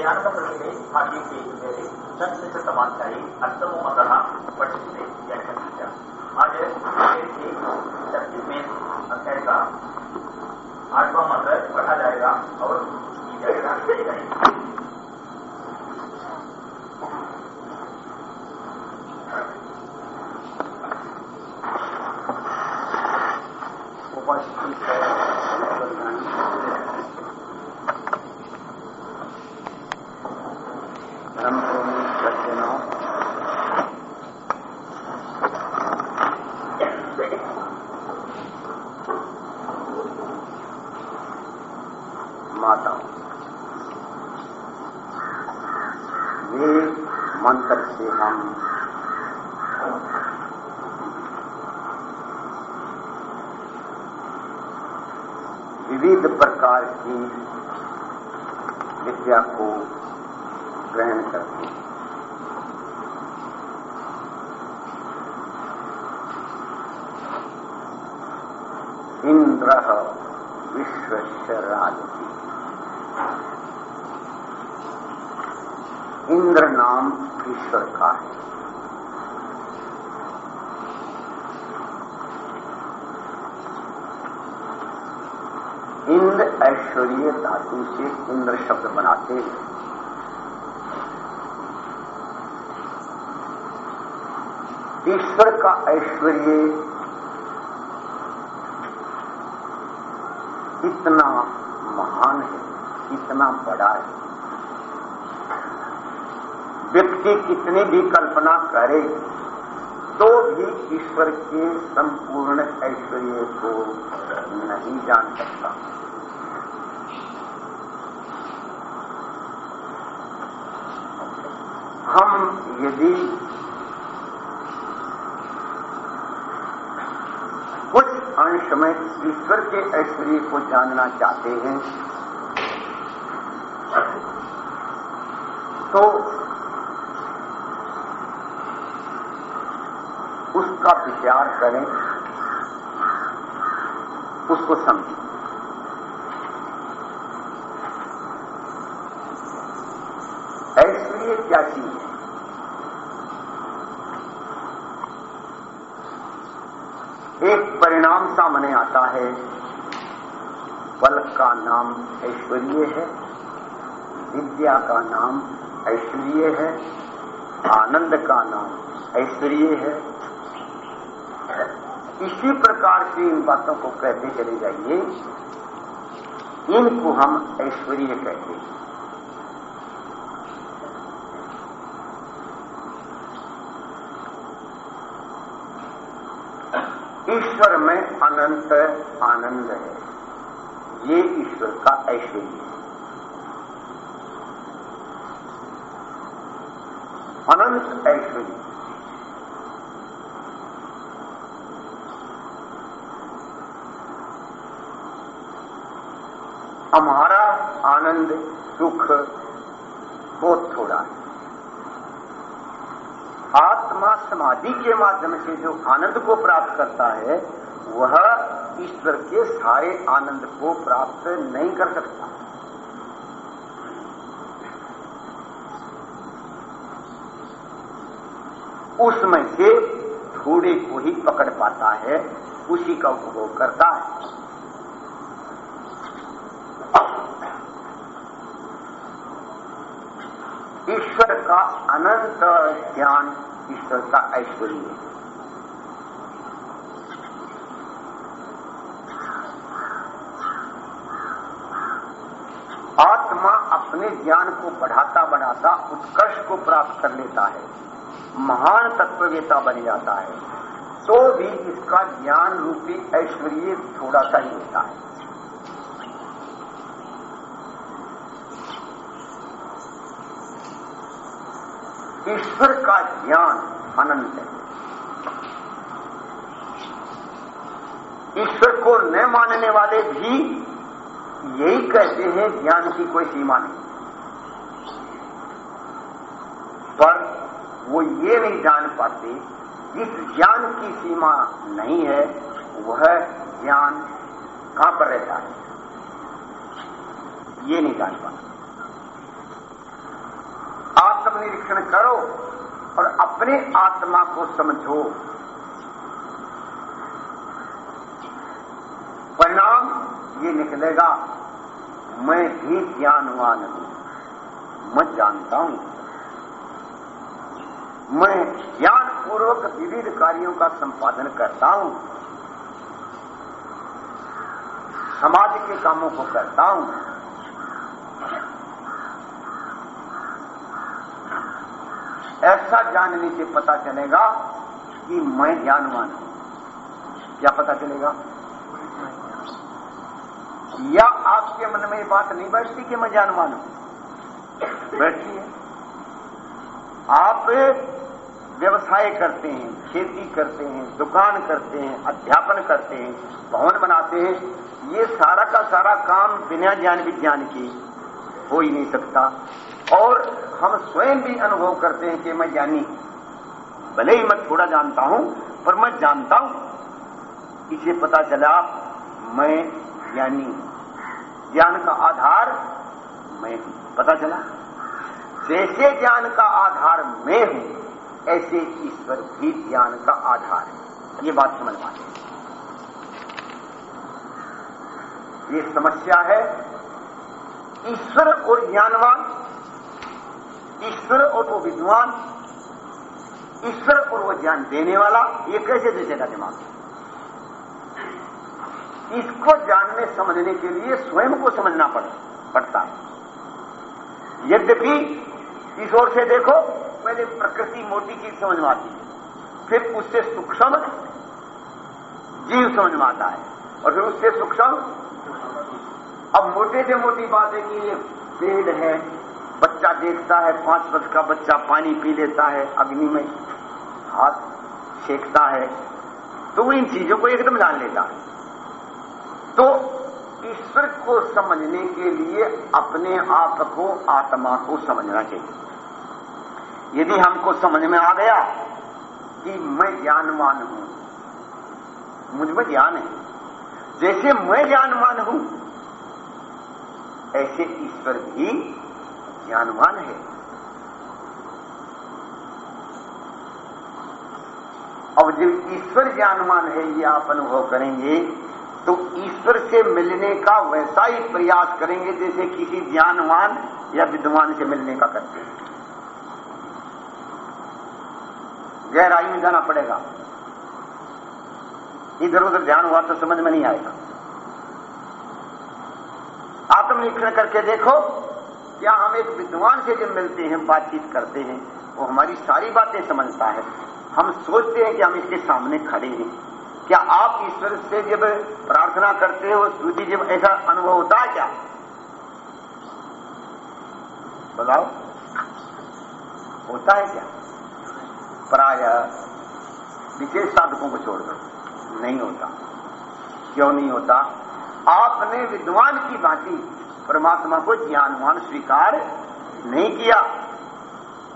प्रयाणप्रसङ्गे भाग्यके विषये षट्त्रिशतमाध्याये अष्टममतः पठिते व्याख्या आज के छत्तीसवें अध्याय का आठवां मंत्र पढ़ा जाएगा और उसकी व्याख्या की माताओं ये मंत्र से हम विविध प्रकार की विद्या को ग्रहण करते हैं। इंद्र विश्व राजती इंद्र नाम ईश्वर का है इंद्र ऐश्वर्य धातु से इंद्र शब्द बनाते हैं। ईश्वर का ऐश्वर्य इतना महान है, इतना बड़ा है। व्यक्ति कितनी भी कल्पना करे तो भी ईश्वर के संपूर्ण ऐश्वर्य को नहीं जान सकता। हम यदि कुछ अंश में ईश्वर के ऐश्वर्य को जानना चाहते हैं तो उसका विचार करें, उसको समझें। ऐश्वर्य क्या चीज़ है? एक परिणाम सामने आता है। बल का नाम ऐश्वर्य है, विद्या का नाम ऐश्वर्य है, आनंद का नाम ऐश्वर्य है इसी प्रकार से इन बातों को कहते चले जाइए। इनको हम ऐश्वर्य कहते हैं। ईश्वर में अनंत आनंद है। ये ईश्वर का ऐश्वर्य है। अनंत ऐश्वर्य हमारा आनंद सुख बहुत थोड़ा। है आत्मा समाधि के माध्यम से जो आनंद को प्राप्त करता है, वह ईश्वर के सारे आनंद को प्राप्त नहीं कर सकता। उसमें से थोड़े को ही पकड़ पाता है, उसी का उपभोग करता है ईश्वर का अनंत ज्ञान ईश्वर का ऐश्वर्य। है आत्मा अपने ज्ञान को बढ़ाता बढ़ाता उत्कर्ष को प्राप्त कर लेता है। महान तत्ववेता बन जाता है। तो भी इसका ज्ञान रूपी ऐश्वर्य थोड़ा सा ही होता है। ईश्वर का ज्ञान अनंत है ईश्वर को न मानने वाले भी यही कहते हैं, ज्ञान की कोई सीमा नहीं। पर वो ये नहीं जान पाते, जिस ज्ञान की सीमा नहीं है, वह ज्ञान कहाँ पर रहता है? ये नहीं जान पाता। आत्मनिरीक्षण करो और अपने आत्मा को समझो। परिणाम ये निकलेगा, मैं भी ज्ञानवान हूँ, मैं जानता हूँ। मैं ज्ञानपूर्वक विविध कार्यों का संपादन करता हूँ। समाज के कामों को करता हूँ। ऐसा जानने से पता चलेगा कि मैं ज्ञानवान हूँ। क्या पता चलेगा? या आपके मन में बात नहीं बैठती कि मैं ज्ञानवान हूँ? बैठती है। आप व्यवसाय करते हैं, खेती करते हैं, दुकान करते हैं, अध्यापन करते हैं, भवन बनाते हैं, ये सारा का सारा काम बिना ज्ञान विज्ञान के हो ही नहीं सकता। और हम स्वयं भी अनुभव करते हैं कि मैं ज्ञानी भले ही मैं थोड़ा जानता हूँ, पर मैं जानता हूँ। इसे पता चला, मैं ज्ञानी ज्ञान का आधार मैं पता चला? जैसे ज्ञान का आधार मैं हूँ, ऐसे ईश्वर भी ज्ञान का आधार है। ये बात समझ पाते ये समस्या है, ईश्वर और ज्ञानवान ईश्वर और वो विद्वान ईश्वर और वो ज्ञान देने वाला, ये कैसे देखेगा दिमाग? इसको जानने, समझने के लिए स्वयं को समझना पड़ता है। यद्यपि, इस ओर से देखो, पहले प्रकृति मोटी चीज़ समझ में आती है, फिर उससे सूक्ष्म जीव समझ में आता है, और फिर उससे सूक्ष्म। अब मोटे से मोटी बात है कि ये पेड़ है बच्चा देखता है, पाँच वर्ष का बच्चा पानी पी लेता है, अग्नि में हाथ सेकता है तो वो इन चीज़ों को एकदम जान लेता है। तो ईश्वर को समझने के लिए अपने आप को आत्मा को समझना चाहिए। यदि हमको समझ में आ गया कि मैं ज्ञानवान हूँ, मुझमें ज्ञान है। जैसे मैं ज्ञानवान हूँ, ऐसे ईश्वर भी ज्ञानवान है। अब जब ईश्वर ज्ञानवान है, ये आप अनुभव करेंगे तो ईश्वर से मिलने का वैसा ही प्रयास करेंगे जैसे किसी ज्ञानवान या विद्वान से मिलने का करते हैं। गहराई में जाना पड़ेगा। इधर उधर ध्यान हुआ तो समझ में नहीं आएगा। आत्मनिरीक्षण करके देखो क्या हम एक विद्वान से जब मिलते हैं, बातचीत करते हैं, वो हमारी सारी बातें समझता है। हम सोचते हैं कि हम इसके सामने खड़े हैं। क्या आप ईश्वर से जब प्रार्थना करते हो स्तुति जब ऐसा अनुभव होता है क्या? बताओ। होता है क्या? प्राय। विशेष साधकों को छोड़कर। नहीं होता। क्यों नहीं होता? आपने विद्वान की भांति परमात्मा को ज्ञानवान स्वीकार नहीं किया।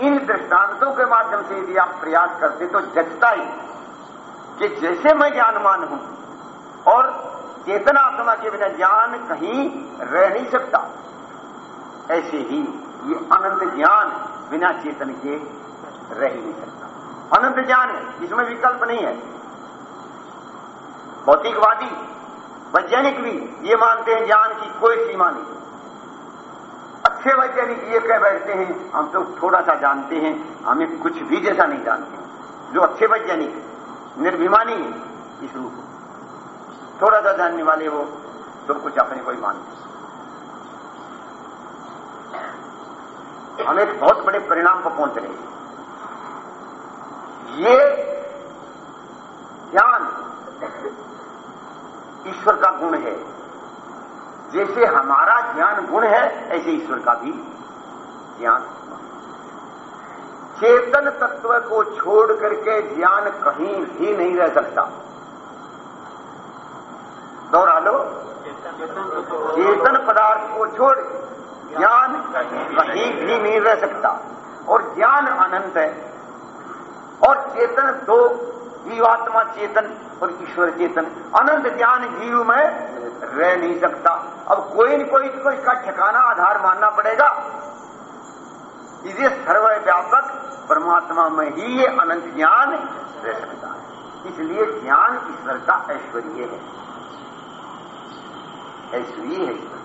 इन दृष्टांतों के माध्यम से यदि आप प्रयास करते तो जगता ही कि जैसे मैं ज्ञानवान हूँ और चेतना आत्मा के बिना ज्ञान कहीं रह नहीं सकता, ऐसे ही ये अनंत ज्ञान बिना चेतन के रह नहीं सकता। अनंत ज्ञान है, इसमें विकल्प नहीं है। भौतिकवादी वैज्ञानिक भी ये मानते हैं, ज्ञान की कोई सीमा नहीं। अच्छे वैज्ञानिक ये कह बैठते हैं, हम तो थोड़ा सा जानते हैं, हमें कुछ भी जैसा नहीं जानते। जो अच्छे वैज्ञानिक, निर्भिमानी है, इस रूप थोड़ा सा जानने वाले वो तो कुछ अपने को ही मानते हम एक बहुत बड़े परिणाम पर पहुँच रहे हैं। ये ज्ञान ईश्वर का गुण है। जैसे हमारा ज्ञान गुण है, ऐसे ईश्वर का भी ज्ञान चेतन तत्व को छोड़ करके ज्ञान कहीं भी नहीं रह सकता। दोहरा लो चेतन पदार्थ को छोड़ ज्ञान कहीं भी नहीं रह सकता। और ज्ञान अनंत है। और चेतन दो जीवात्मा चेतन और ईश्वर चेतन। अनंत ज्ञान जीव में रह नहीं सकता। अब कोई न कोई को इसका ठिकाना, आधार मानना पड़ेगा। इसे सर्वव्यापक परमात्मा में ही ये अनंत ज्ञान रह सकता है। इसलिए ज्ञान ईश्वर का ऐश्वर्य है। ऐश्वर्य है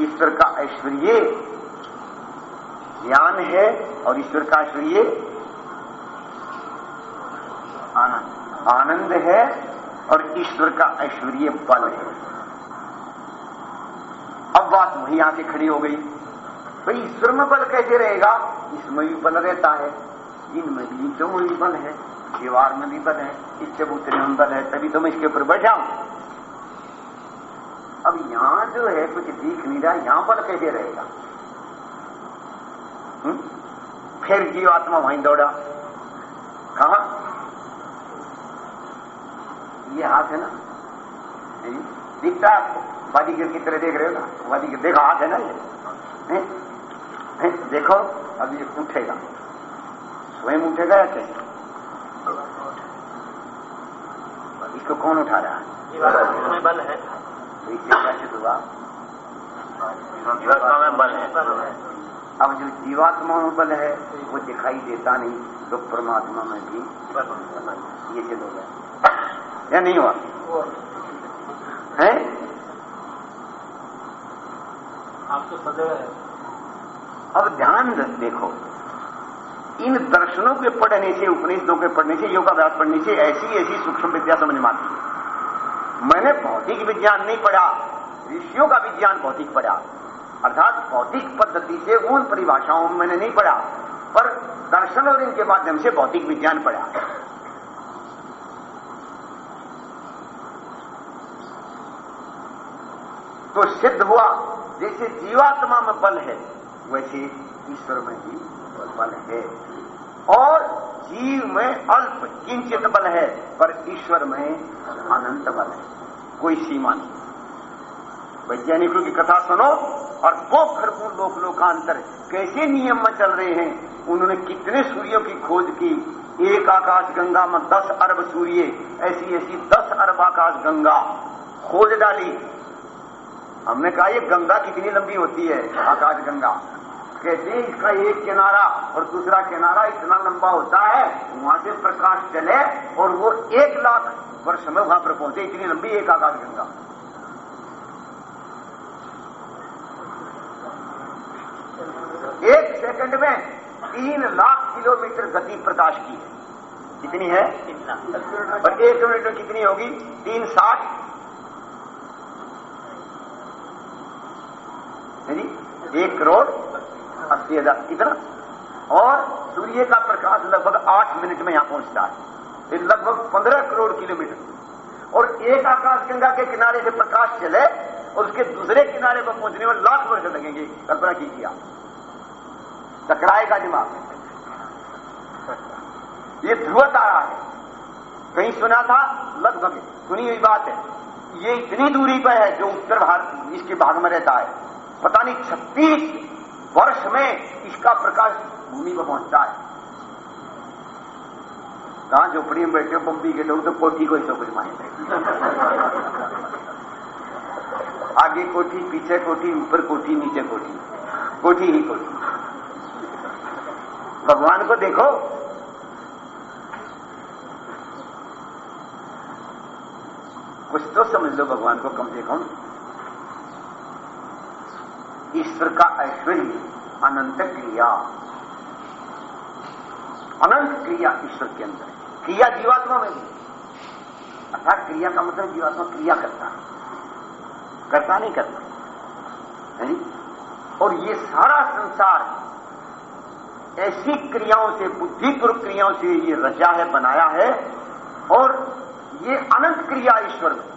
ईश्वर का ऐश्वर्य ज्ञान है और ईश्वर का ऐश्वर्य आनंद। आनंद है और ईश्वर का ऐश्वर्य बल है। अब बात वही आके खड़ी हो गई। तो ईश्वर में बल कैसे रहेगा? इसमें भी बल रहता है। इनमें भी में भी बल है, दीवार में भी बल है इससे उतरे में बल है, तभी तो मैं इसके ऊपर बैठा हूँ। अब यहाँ जो है, कुछ दिख नहीं रहा, यहाँ बल कैसे रहेगा? हुँ? फिर जीवात्मा वहीं दौड़ा कहा ये हाथ है ना? दिखता आपको? बादीगर की तरह देख रहे हो ना? बादीगर देखो हाथ है ना ये? है? है? देखो अब ये उठेगा। स्वयं उठेगा या कैसे? इसको कौन उठा रहा है? बल है। तो इससे क्या सिद्ध हुआ में बल है। अब जो जीवात्मा में बल है वो दिखाई देता नहीं तो परमात्मा में भी। ये हो। गया या नहीं हुआ? है? सदैव है। अब ध्यान देखो। इन दर्शनों के पढ़ने से उपनिषदों के पढ़ने से योगाभ्यास पढ़ने से ऐसी ऐसी सूक्ष्म विद्या समझ में आती है। मैंने भौतिक विज्ञान नहीं पढ़ा ऋषियों का विज्ञान भौतिक पढ़ा। अर्थात भौतिक पद्धति से उन परिभाषाओं में मैंने नहीं पढ़ा पर दर्शन और इनके माध्यम से भौतिक विज्ञान पढ़ा। तो सिद्ध हुआ, जैसे जीवात्मा में बल है, वैसे ईश्वर में भी बल है। और जीव में अल्प किंचित बल है, पर ईश्वर में अनंत बल है। कोई सीमा नहीं। वैज्ञानिकों की कथा सुनो और वो खरबू लोक लोकांतर कैसे नियम में चल रहे हैं। उन्होंने कितने सूर्यों की खोज की। एक आकाश गंगा में दस अरब सूर्य ऐसी ऐसी दस अरब आकाश गंगा। खोज डाली। हमने कहा ये गंगा कितनी लंबी होती है आकाश गंगा? कहते हैं इसका एक किनारा और दूसरा किनारा इतना लंबा होता है वहाँ से प्रकाश चले और वो एक लाख वर्ष में वहाँ पर पहुँचे इतनी लंबी एक आकाश गंगा. एक सेकंड में तीन लाख किलोमीटर गति प्रकाश की है। कितनी है? और एक किलोमीटर कितनी होगी? तीन साठ जी एक करोड़ अस्सी हज़ार इतना और सूर्य का प्रकाश लगभग आठ मिनट में यहाँ पहुँचता है। ये लगभग पंद्रह करोड़ किलोमीटर। और एक आकाश गंगा के किनारे से प्रकाश चले, और उसके दूसरे किनारे पर पहुँचने में लाख वर्ष लगेंगे। कल्पना कीजिए आप। टकराएगा दिमाग। ये ध्रुव तारा है। कहीं सुना था? लगभग। सुनी हुई बात है। ये इतनी दूरी पर है जो उत्तर भारत इसके भाग में रहता है। पता नहीं छत्तीस वर्ष में इसका प्रकाश भूमि पर पहुँचता है। कहा झोपड़ी में बैठे पंपी के लोग तो कोठी को ही झोपड़ी माने आगे कोठी, पीछे कोठी, ऊपर कोठी, नीचे कोठी। कोठी ही कोठी। भगवान को देखो। कुछ तो समझ लो, भगवान को कम से कम। ईश्वर का ऐश्वर्य, अनंत क्रिया। अनंत क्रिया ईश्वर के अंदर है। क्रिया जीवात्मा में भी। अर्थात क्रिया का मतलब जीवात्मा क्रिया करता है। करता नहीं करता। है और ये सारा संसार ऐसी क्रियाओं से बुद्धिपूर्व क्रियाओं से ये रचा है, बनाया है, और ये अनंत क्रिया ईश्वर में।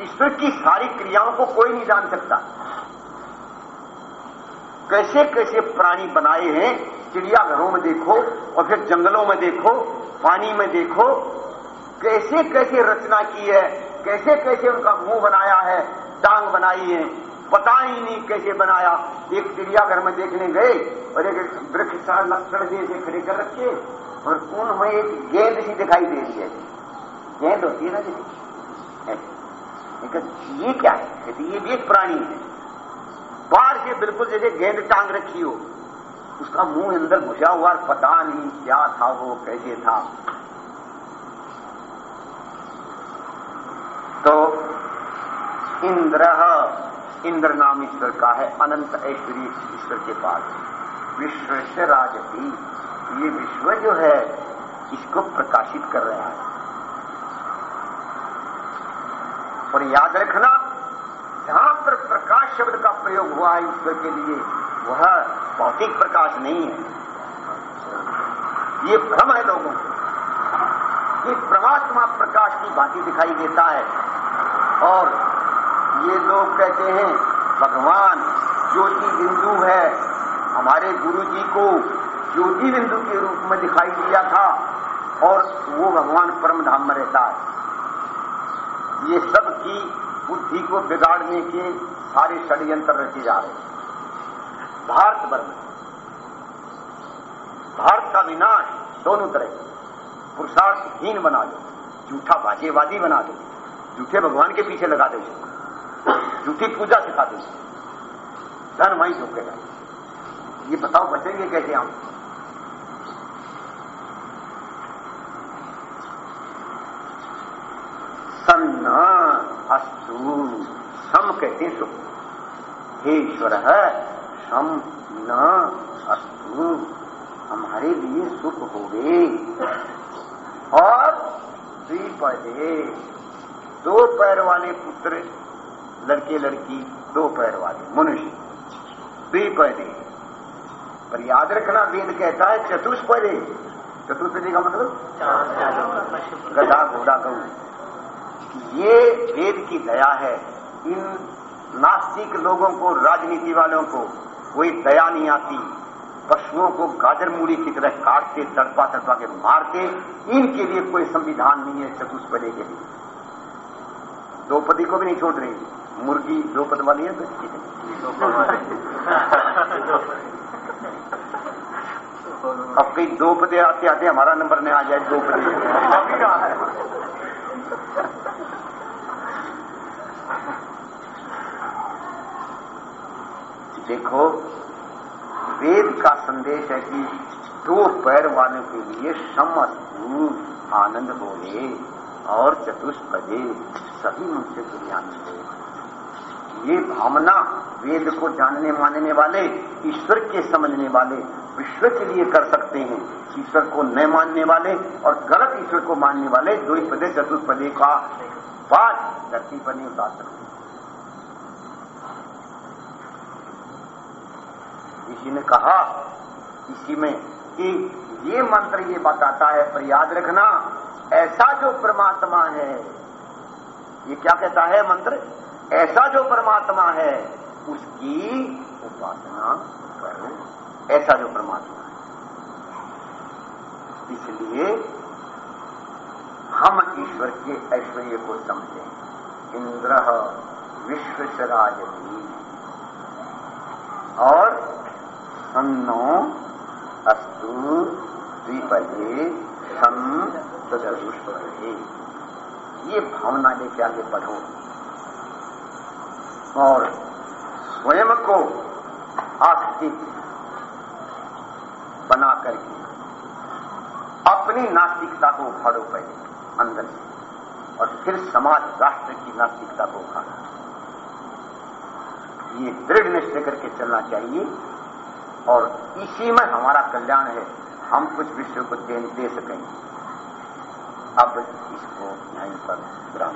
ईश्वर की सारी क्रियाओं को कोई नहीं जान सकता। कैसे कैसे प्राणी बनाए हैं, चिड़ियाघरों में देखो और फिर जंगलों में देखो, पानी में देखो, कैसे कैसे रचना की है, कैसे कैसे उनका मुँह बनाया है, टांग बनाई है, पता ही नहीं कैसे बनाया। एक चिड़ियाघर में देखने गए और एक वृक्ष लक्षण से खड़े कर रखे और उनमें एक गेंद सी दिखाई दे रही है। गेंद होती है ना जी? ये क्या है? ये भी एक प्राणी है। बाहर से बिल्कुल जैसे गेंद टांग रखी हो। उसका मुँह अंदर घुसा हुआ पता नहीं क्या था वो, कैसे था। तो इंद्र इंद्र नाम ईश्वर का है, अनंत ऐश्वर्य ईश्वर के पास। विश्व से राजती ये विश्व जो है, इसको प्रकाशित कर रहा है। और याद रखना शब्द का प्रयोग हुआ है ईश्वर के लिए, वह भौतिक प्रकाश नहीं है। ये भ्रम है लोगों को। कि परमात्मा प्रकाश की भांति दिखाई देता है। और ये लोग कहते हैं, भगवान ज्योति बिंदु है। हमारे गुरु जी को ज्योति बिंदु के रूप में दिखाई दिया था और वो भगवान परम धाम में रहता है। ये सब की बुद्धि को बिगाड़ने के सारे षड्यंत्र रचे जा रहे हैं। भारत भर में भारत का विनाश दोनों तरह पुरुषार्थहीन बना दो, झूठा भाजेवादी बना दो, झूठे भगवान के पीछे लगा दो, झूठी पूजा सिखा दो। धन वहीं झुकेगा ये बताओ बचेंगे कैसे हम? सन्न अस्तु सम कहते सुख हे ईश्वर है सम न अस्तु हमारे लिए सुख हो गए। और द्विपदे दो पैर वाले पुत्र लड़के लड़की दो पैर वाले मनुष्य। द्विपदे। पर याद रखना वेद कहता है चतुष्पदे। चतुष्पदे का मतलब? गधा घोड़ा गऊ। ये वेद की दया है। इन नास्तिक लोगों को, राजनीति वालों को कोई दया नहीं आती। पशुओं को गाजर मूड़ी की तरह काटते तड़पा तड़पा के मारते इनके लिए कोई संविधान नहीं है चतुष्पदे के लिए। द्रौपदी को भी नहीं छोड़ रही मुर्गी द्रौपद वाली है तो अब कई द्रौपदी आते आते हमारा नंबर नहीं आ जाए द्रौपदी। देखो, वेद का संदेश है कि दो पैर वालों के लिए समस्तु आनंद बोले और चतुष्पदे सभी मुझसे तुल्यानंद हो। ये भावना वेद को जानने मानने वाले, ईश्वर के समझने वाले विश्व के लिए कर सकते हैं। ईश्वर को न मानने वाले और गलत ईश्वर को मानने वाले दो पदे चतुष्पदे का बात धरती पर नहीं उतार सकते। इसी ने कहा इसी में कि ये मंत्र, ये बताता है, पर याद रखना, ऐसा जो परमात्मा है, ये क्या कहता है मंत्र? ऐसा जो परमात्मा है, उसकी उपासना करो। ऐसा जो परमात्मा है। इसलिए हम ईश्वर के ऐश्वर्य को समझें। इंद्र विश्व सराजी और सन्नो अस्तु द्विपदे सम चतुष्पदे ये भावना लेके आगे बढ़ो। और स्वयं को आस्तिक बना करके अपनी नास्तिकता को उखाड़ो पहले अंदर से और फिर समाज राष्ट्र की नास्तिकता को उखाड़ा। ये दृढ़ निश्चय करके चलना चाहिए। और इसी में हमारा कल्याण है हम कुछ विश्व को दे, सकेंगे। अब इसको यहीं पर विराम